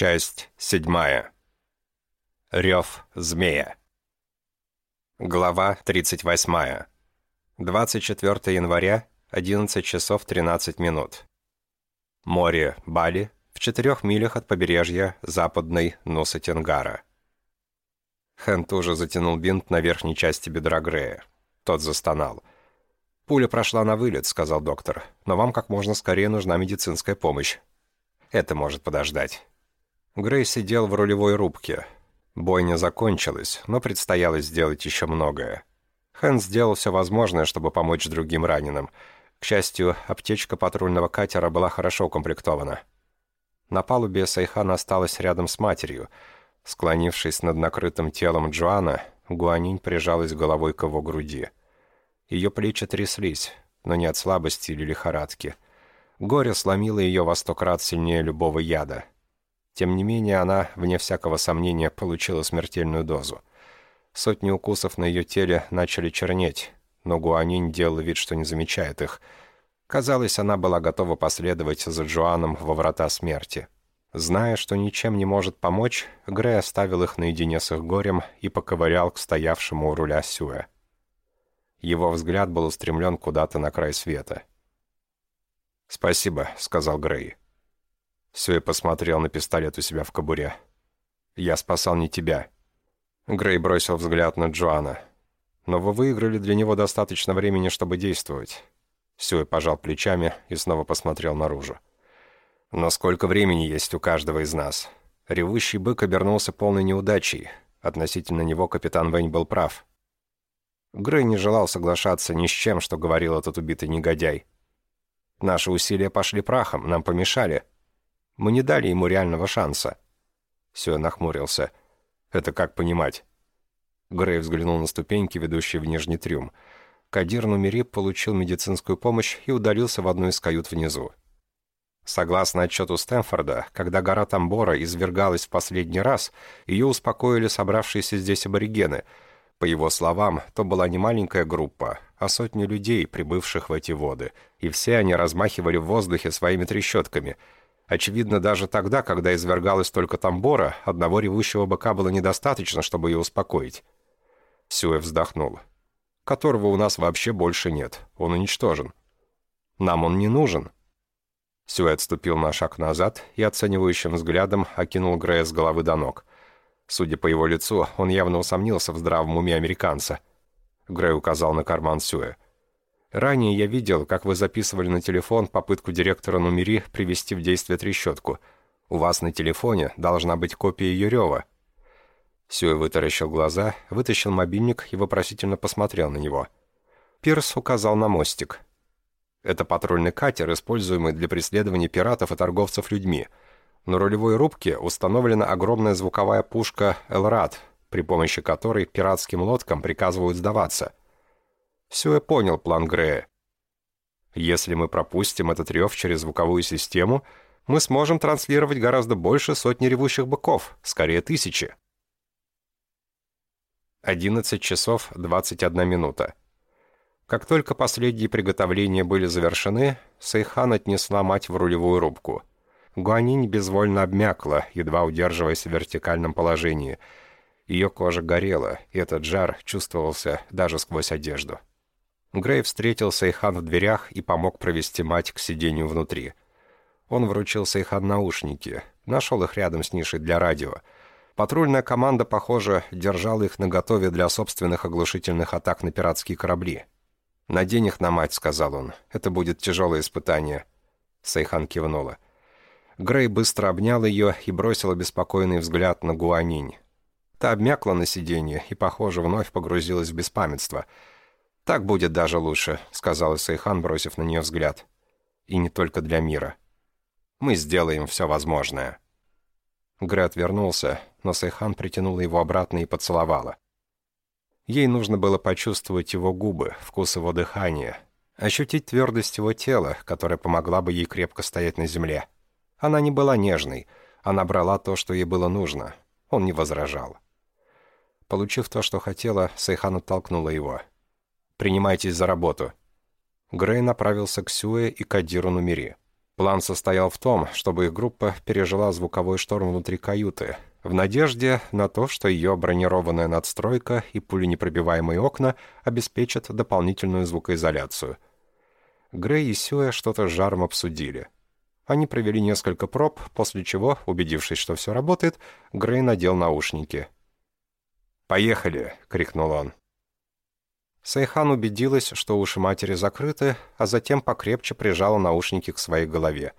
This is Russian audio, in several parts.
Часть седьмая. Рев змея. Глава 38. 24 января, 11 часов 13 минут. Море Бали в четырех милях от побережья западной Нуса Тенгара. Хэн тоже затянул бинт на верхней части бедра Грея. Тот застонал. «Пуля прошла на вылет», — сказал доктор, «но вам как можно скорее нужна медицинская помощь. Это может подождать». Грей сидел в рулевой рубке. Бойня закончилась, но предстояло сделать еще многое. Хэн сделал все возможное, чтобы помочь другим раненым. К счастью, аптечка патрульного катера была хорошо укомплектована. На палубе Сайхан осталась рядом с матерью. Склонившись над накрытым телом Джоана, Гуанинь прижалась головой к его груди. Ее плечи тряслись, но не от слабости или лихорадки. Горе сломило ее во сто крат сильнее любого яда — тем не менее, она, вне всякого сомнения, получила смертельную дозу. Сотни укусов на ее теле начали чернеть, но Гуанинь делал вид, что не замечает их. Казалось, она была готова последовать за Джоаном во врата смерти. Зная, что ничем не может помочь, Грей оставил их наедине с их горем и поковырял к стоявшему у руля Сюэ. Его взгляд был устремлен куда-то на край света. «Спасибо», — сказал Грей. Сюэ посмотрел на пистолет у себя в кобуре. «Я спасал не тебя». Грей бросил взгляд на Джоана. «Но вы выиграли для него достаточно времени, чтобы действовать». Сюэ пожал плечами и снова посмотрел наружу. «Но сколько времени есть у каждого из нас?» Ревущий бык обернулся полной неудачей. Относительно него капитан Вэнь был прав. Грей не желал соглашаться ни с чем, что говорил этот убитый негодяй. «Наши усилия пошли прахом, нам помешали», мы не дали ему реального шанса». Сё нахмурился. «Это как понимать?» Грей взглянул на ступеньки, ведущие в нижний трюм. Кадир Нумери получил медицинскую помощь и удалился в одну из кают внизу. Согласно отчету Стэнфорда, когда гора Тамбора извергалась в последний раз, ее успокоили собравшиеся здесь аборигены. По его словам, то была не маленькая группа, а сотни людей, прибывших в эти воды, и все они размахивали в воздухе своими трещотками — Очевидно, даже тогда, когда извергалась только тамбора, одного ревущего быка было недостаточно, чтобы ее успокоить. Сюэ вздохнул. «Которого у нас вообще больше нет. Он уничтожен. Нам он не нужен». Сюэ отступил на шаг назад и оценивающим взглядом окинул Грея с головы до ног. Судя по его лицу, он явно усомнился в здравом уме американца. Грей указал на карман Сюэ. Ранее я видел, как вы записывали на телефон попытку директора Нумери привести в действие трещотку. У вас на телефоне должна быть копия Юрева». Сюэ вытаращил глаза, вытащил мобильник и вопросительно посмотрел на него. Пирс указал на мостик. «Это патрульный катер, используемый для преследования пиратов и торговцев людьми. На рулевой рубке установлена огромная звуковая пушка «LRAD», при помощи которой пиратским лодкам приказывают сдаваться. Я понял план Грея. Если мы пропустим этот рев через звуковую систему, мы сможем транслировать гораздо больше сотни ревущих быков, скорее тысячи. 11 часов 21 минута. Как только последние приготовления были завершены, Сайхан отнесла мать в рулевую рубку. Гуанинь безвольно обмякла, едва удерживаясь в вертикальном положении. Ее кожа горела, и этот жар чувствовался даже сквозь одежду. Грей встретил Сайхан в дверях и помог провести мать к сиденью внутри. Он вручил Сайхан наушники, нашел их рядом с нишей для радио. Патрульная команда, похоже, держала их наготове для собственных оглушительных атак на пиратские корабли. «Надень их на мать», — сказал он. «Это будет тяжелое испытание». Сайхан кивнула. Грей быстро обнял ее и бросил обеспокоенный взгляд на Гуанинь. Та обмякла на сиденье и, похоже, вновь погрузилась в беспамятство — «Так будет даже лучше», — сказала Сайхан, бросив на нее взгляд. «И не только для мира. Мы сделаем все возможное». Грей отвернулся, но Сайхан притянула его обратно и поцеловала. Ей нужно было почувствовать его губы, вкус его дыхания, ощутить твердость его тела, которая помогла бы ей крепко стоять на земле. Она не была нежной, она брала то, что ей было нужно. Он не возражал. Получив то, что хотела, Сайхан оттолкнула его — Принимайтесь за работу». Грей направился к Сюэ и Кадиру Нумери. План состоял в том, чтобы их группа пережила звуковой шторм внутри каюты, в надежде на то, что ее бронированная надстройка и пуленепробиваемые окна обеспечат дополнительную звукоизоляцию. Грей и Сюэ что-то с жаром обсудили. Они провели несколько проб, после чего, убедившись, что все работает, Грей надел наушники. «Поехали!» — крикнул он. Сайхан убедилась, что уши матери закрыты, а затем покрепче прижала наушники к своей голове.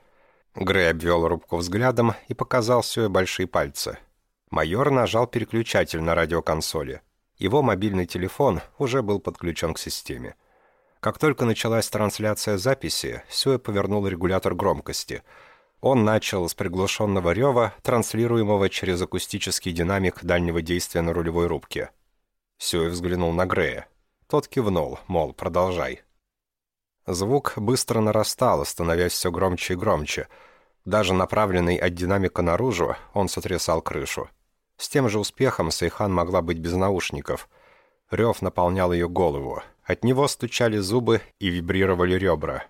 Грей обвел рубку взглядом и показал все большие пальцы. Майор нажал переключатель на радиоконсоли. Его мобильный телефон уже был подключен к системе. Как только началась трансляция записи, Сюэ повернул регулятор громкости. Он начал с приглушенного рева, транслируемого через акустический динамик дальнего действия на рулевой рубке. Сюэ взглянул на Грея. Тот кивнул, мол, продолжай. Звук быстро нарастал, становясь все громче и громче. Даже направленный от динамика наружу, он сотрясал крышу. С тем же успехом Сейхан могла быть без наушников. Рев наполнял ее голову. От него стучали зубы и вибрировали ребра.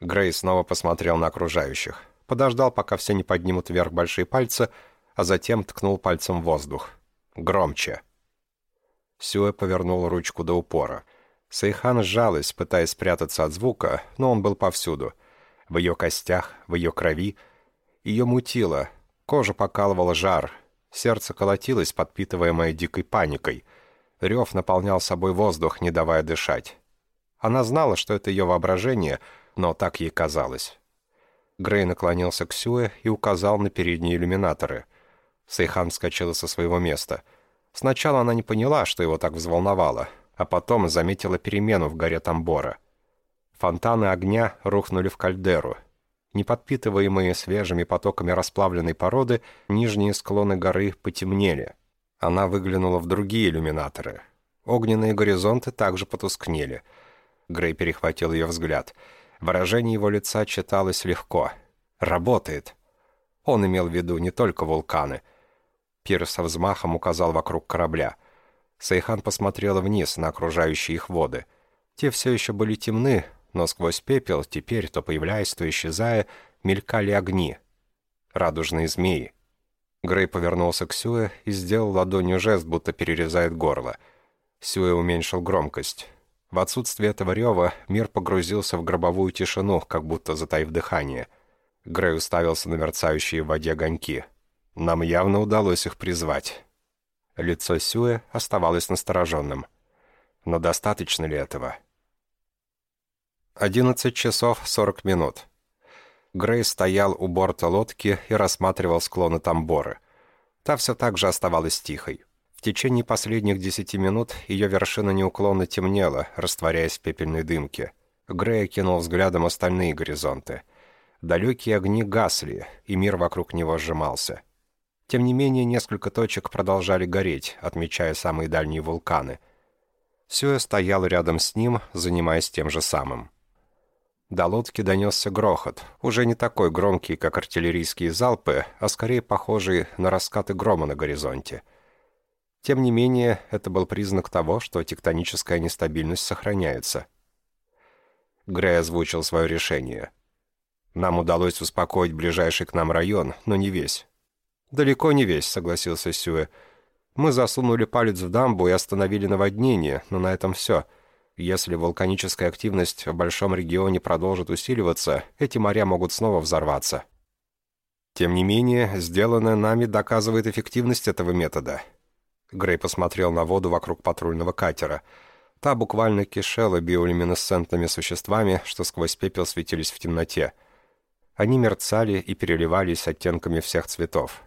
Грей снова посмотрел на окружающих. Подождал, пока все не поднимут вверх большие пальцы, а затем ткнул пальцем в воздух. Громче. Сюэ повернул ручку до упора. Сейхан сжалась, пытаясь спрятаться от звука, но он был повсюду. В ее костях, в ее крови. Ее мутило, кожа покалывала жар, сердце колотилось, подпитываемое дикой паникой. Рев наполнял собой воздух, не давая дышать. Она знала, что это ее воображение, но так ей казалось. Грей наклонился к Сюэ и указал на передние иллюминаторы. Сейхан вскочила со своего места — Сначала она не поняла, что его так взволновало, а потом заметила перемену в горе Тамбора. Фонтаны огня рухнули в кальдеру. Неподпитываемые свежими потоками расплавленной породы, нижние склоны горы потемнели. Она выглянула в другие иллюминаторы. Огненные горизонты также потускнели. Грей перехватил ее взгляд. Выражение его лица читалось легко. «Работает!» Он имел в виду не только вулканы — Кир со взмахом указал вокруг корабля. Сайхан посмотрела вниз на окружающие их воды. Те все еще были темны, но сквозь пепел, теперь то появляясь, то исчезая, мелькали огни. Радужные змеи. Грей повернулся к Сюэ и сделал ладонью жест, будто перерезает горло. Сюэ уменьшил громкость. В отсутствие этого рева мир погрузился в гробовую тишину, как будто затаив дыхание. Грей уставился на мерцающие в воде огоньки. Нам явно удалось их призвать. Лицо Сюэ оставалось настороженным. Но достаточно ли этого? 11 часов 40 минут. Грей стоял у борта лодки и рассматривал склоны Тамборы. Та все так же оставалась тихой. В течение последних десяти минут ее вершина неуклонно темнела, растворяясь в пепельной дымке. Грей окинул взглядом остальные горизонты. Далекие огни гасли, и мир вокруг него сжимался. Тем не менее, несколько точек продолжали гореть, отмечая самые дальние вулканы. Сюэ стоял рядом с ним, занимаясь тем же самым. До лодки донесся грохот, уже не такой громкий, как артиллерийские залпы, а скорее похожий на раскаты грома на горизонте. Тем не менее, это был признак того, что тектоническая нестабильность сохраняется. Грей озвучил свое решение. «Нам удалось успокоить ближайший к нам район, но не весь. «Далеко не весь», — согласился Сюэ. «Мы засунули палец в дамбу и остановили наводнение, но на этом все. Если вулканическая активность в большом регионе продолжит усиливаться, эти моря могут снова взорваться». Тем не менее, сделанное нами доказывает эффективность этого метода. Грей посмотрел на воду вокруг патрульного катера. Та буквально кишела биолюминесцентными существами, что сквозь пепел светились в темноте. Они мерцали и переливались оттенками всех цветов.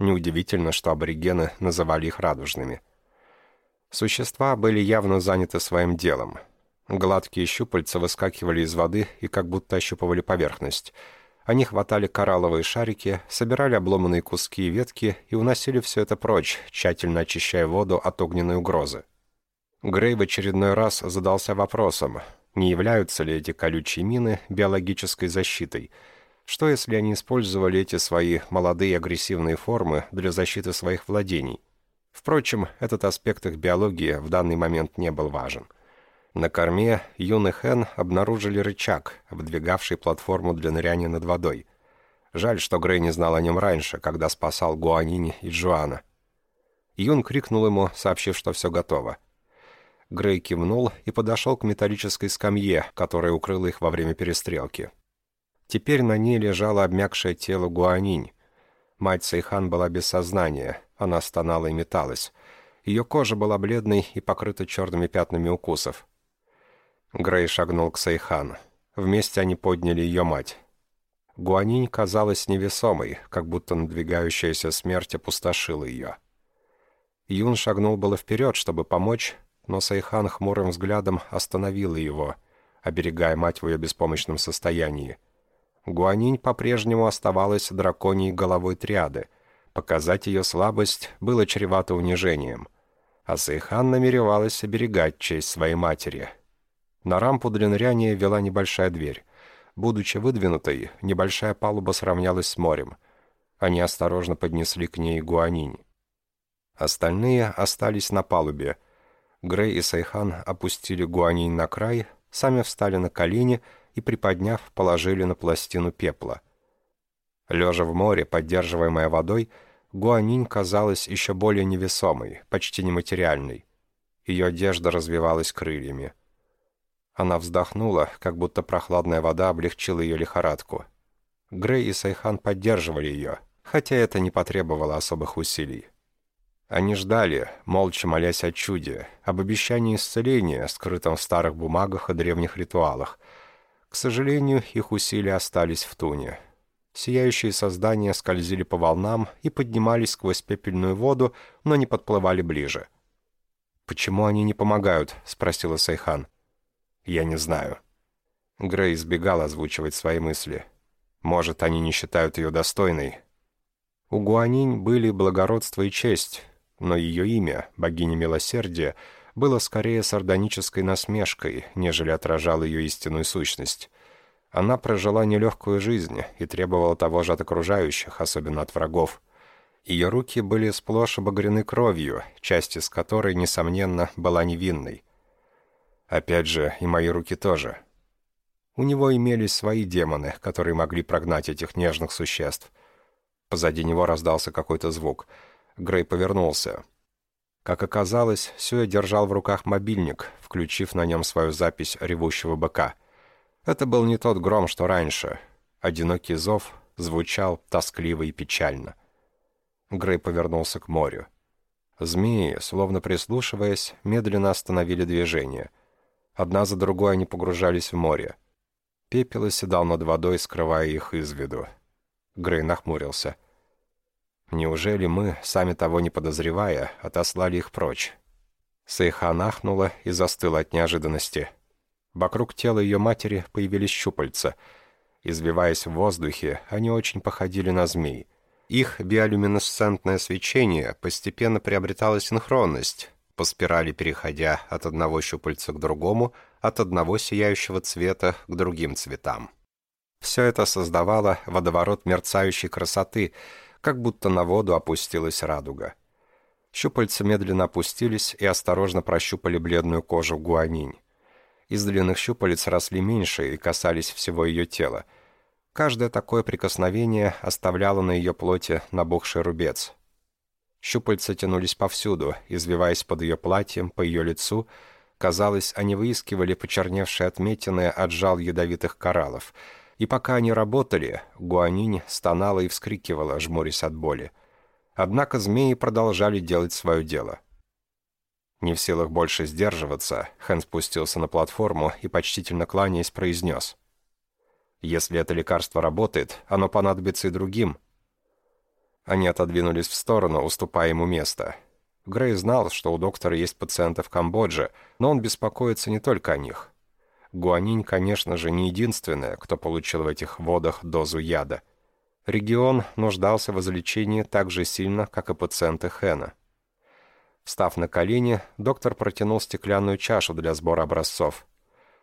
Неудивительно, что аборигены называли их радужными. Существа были явно заняты своим делом. Гладкие щупальца выскакивали из воды и как будто ощупывали поверхность. Они хватали коралловые шарики, собирали обломанные куски и ветки и уносили все это прочь, тщательно очищая воду от огненной угрозы. Грей в очередной раз задался вопросом, не являются ли эти колючие мины биологической защитой – что, если они использовали эти свои молодые агрессивные формы для защиты своих владений? Впрочем, этот аспект их биологии в данный момент не был важен. На корме Юн Хэн обнаружили рычаг, обдвигавший платформу для ныряния над водой. Жаль, что Грей не знал о нем раньше, когда спасал Гуанини и Джоана. Юн крикнул ему, сообщив, что все готово. Грей кивнул и подошел к металлической скамье, которая укрыла их во время перестрелки. Теперь на ней лежало обмякшее тело Гуанинь. Мать Сайхан была без сознания, она стонала и металась. Ее кожа была бледной и покрыта черными пятнами укусов. Грей шагнул к Сайхан. Вместе они подняли ее мать. Гуанинь казалась невесомой, как будто надвигающаяся смерть опустошила ее. Юн шагнул было вперед, чтобы помочь, но Сайхан хмурым взглядом остановила его, оберегая мать в ее беспомощном состоянии. Гуанинь по-прежнему оставалась драконьей головой триады. Показать ее слабость было чревато унижением. А Сайхан намеревалась оберегать честь своей матери — на рампу для ныряния вела небольшая дверь. Будучи выдвинутой, небольшая палуба сравнялась с морем. Они осторожно поднесли к ней гуанинь. Остальные остались на палубе. Грей и Сайхан опустили гуанинь на край, сами встали на колени и, приподняв, положили на пластину пепла. Лежа в море, поддерживаемая водой, гуанинь казалась еще более невесомой, почти нематериальной. Ее одежда развевалась крыльями. Она вздохнула, как будто прохладная вода облегчила ее лихорадку. Грей и Сайхан поддерживали ее, хотя это не потребовало особых усилий. Они ждали, молча молясь о чуде, об обещании исцеления, скрытом в старых бумагах и древних ритуалах. К сожалению, их усилия остались втуне. Сияющие создания скользили по волнам и поднимались сквозь пепельную воду, но не подплывали ближе. «Почему они не помогают?» — спросила Сайхан. Я не знаю». Грей избегал озвучивать свои мысли. Может, они не считают ее достойной. У Гуанинь были благородство и честь, но ее имя, богиня милосердия, было скорее сардонической насмешкой, нежели отражало ее истинную сущность. Она прожила нелегкую жизнь и требовала того же от окружающих, особенно от врагов. Ее руки были сплошь обогрены кровью, часть из которой, несомненно, была невинной. Опять же, и мои руки тоже. У него имелись свои демоны, которые могли прогнать этих нежных существ. Позади него раздался какой-то звук. Грей повернулся. Как оказалось, Сюэ держал в руках мобильник, включив на нем свою запись ревущего быка. Это был не тот гром, что раньше. Одинокий зов звучал тоскливо и печально. Грей повернулся к морю. Змеи, словно прислушиваясь, медленно остановили движение — Одна за другой они погружались в море. Пепел оседал над водой, скрывая их из виду. Грей нахмурился. «Неужели мы, сами того не подозревая, отослали их прочь?» Сейха нахнула и застыла от неожиданности. Вокруг тела ее матери появились щупальца. Извиваясь в воздухе, они очень походили на змей. Их биолюминесцентное свечение постепенно приобретало синхронность, по спирали переходя от одного щупальца к другому, от одного сияющего цвета к другим цветам. Все это создавало водоворот мерцающей красоты, как будто на воду опустилась радуга. Щупальца медленно опустились и осторожно прощупали бледную кожу гуанинь. Из длинных щупалец росли меньше и касались всего ее тела. Каждое такое прикосновение оставляло на ее плоти набухший рубец. Щупальца тянулись повсюду, извиваясь под ее платьем, по ее лицу. Казалось, они выискивали почерневшие отметины от жал ядовитых кораллов. И пока они работали, Гуанинь стонала и вскрикивала, жмурясь от боли. Однако змеи продолжали делать свое дело. Не в силах больше сдерживаться, Хэн спустился на платформу и, почтительно кланяясь, произнес. «Если это лекарство работает, оно понадобится и другим, они отодвинулись в сторону, уступая ему место. Грей знал, что у доктора есть пациенты в Камбодже, но он беспокоится не только о них. Гуанинь, конечно же, не единственная, кто получил в этих водах дозу яда. Регион нуждался в излечении так же сильно, как и пациенты Хэна. Встав на колени, доктор протянул стеклянную чашу для сбора образцов.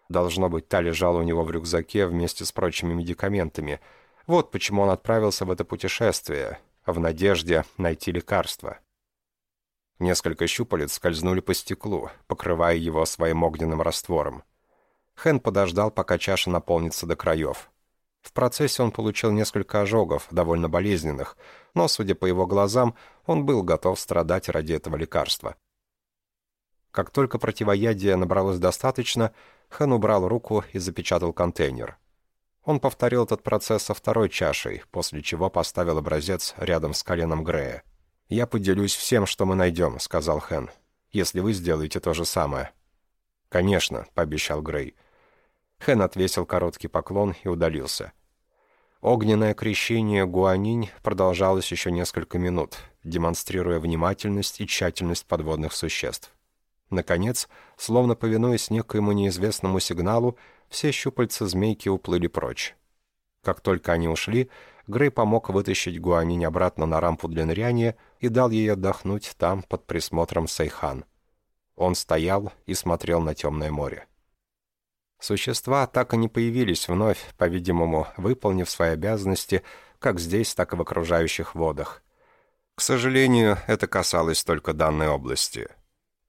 Должно быть, та лежала у него в рюкзаке вместе с прочими медикаментами. Вот почему он отправился в это путешествие, в надежде найти лекарство. Несколько щупалец скользнули по стеклу, покрывая его своим огненным раствором. Хэн подождал, пока чаша наполнится до краев. В процессе он получил несколько ожогов, довольно болезненных, но, судя по его глазам, он был готов страдать ради этого лекарства. Как только противоядия набралось достаточно, Хэн убрал руку и запечатал контейнер. Он повторил этот процесс со второй чашей, после чего поставил образец рядом с коленом Грея. «Я поделюсь всем, что мы найдем», — сказал Хэн, — «если вы сделаете то же самое». «Конечно», — пообещал Грей. Хэн отвесил короткий поклон и удалился. Огненное крещение Гуанинь продолжалось еще несколько минут, демонстрируя внимательность и тщательность подводных существ. Наконец, словно повинуясь некоему неизвестному сигналу, все щупальца змейки уплыли прочь. Как только они ушли, Грей помог вытащить Гуанинь обратно на рампу для ныряния и дал ей отдохнуть там, под присмотром Сайхан. Он стоял и смотрел на темное море. Существа так и не появились вновь, по-видимому, выполнив свои обязанности как здесь, так и в окружающих водах. К сожалению, это касалось только данной области.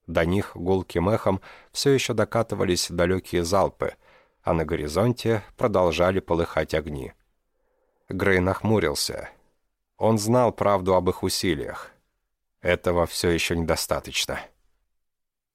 До них гулким эхом все еще докатывались далекие залпы, а на горизонте продолжали полыхать огни. Грей нахмурился. Он знал правду об их усилиях. Этого все еще недостаточно.